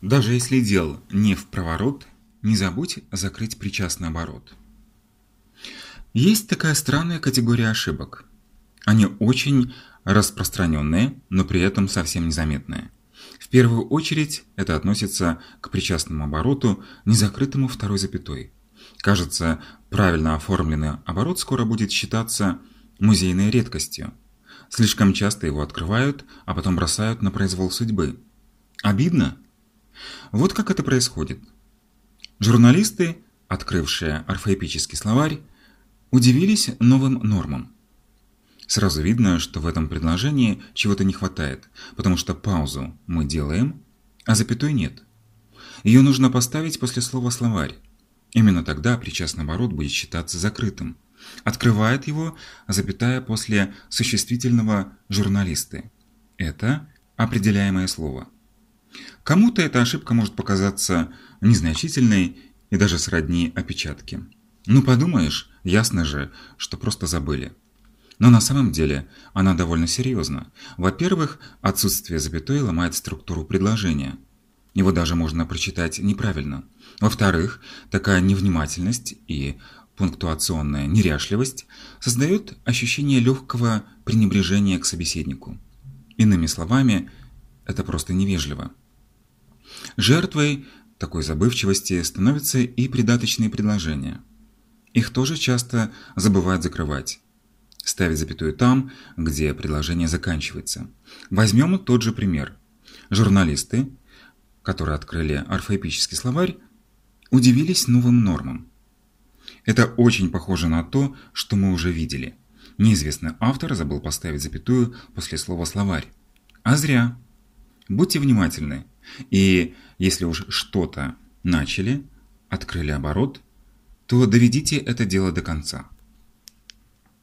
Даже если дел не в проворот, не забудь закрыть причастный оборот. Есть такая странная категория ошибок. Они очень распространенные, но при этом совсем незаметные. В первую очередь это относится к причастному обороту, не закрытому второй запятой. Кажется, правильно оформленный оборот скоро будет считаться музейной редкостью. Слишком часто его открывают, а потом бросают на произвол судьбы. Обидно? Вот как это происходит. Журналисты, открывшие орфоэпический словарь, удивились новым нормам. Сразу видно, что в этом предложении чего-то не хватает, потому что паузу мы делаем, а запятой нет. Ее нужно поставить после слова «словарь». Именно тогда причастный оборот будет считаться закрытым. Открывает его запятая после существительного «журналисты». Это определяемое слово. Кому-то эта ошибка может показаться незначительной и даже сродни опечатке. Ну подумаешь, ясно же, что просто забыли. Но на самом деле она довольно серьезна. Во-первых, отсутствие запятой ломает структуру предложения. Его даже можно прочитать неправильно. Во-вторых, такая невнимательность и пунктуационная неряшливость создают ощущение легкого пренебрежения к собеседнику. Иными словами, это просто невежливо. Жертвой такой забывчивости становятся и придаточные предложения. Их тоже часто забывают закрывать. Ставить запятую там, где предложение заканчивается. Возьмем тот же пример. Журналисты, которые открыли орфоэпический словарь, удивились новым нормам. Это очень похоже на то, что мы уже видели. Неизвестный автор забыл поставить запятую после слова «словарь». А зря. Будьте внимательны. И если уж что-то начали, открыли оборот, то доведите это дело до конца.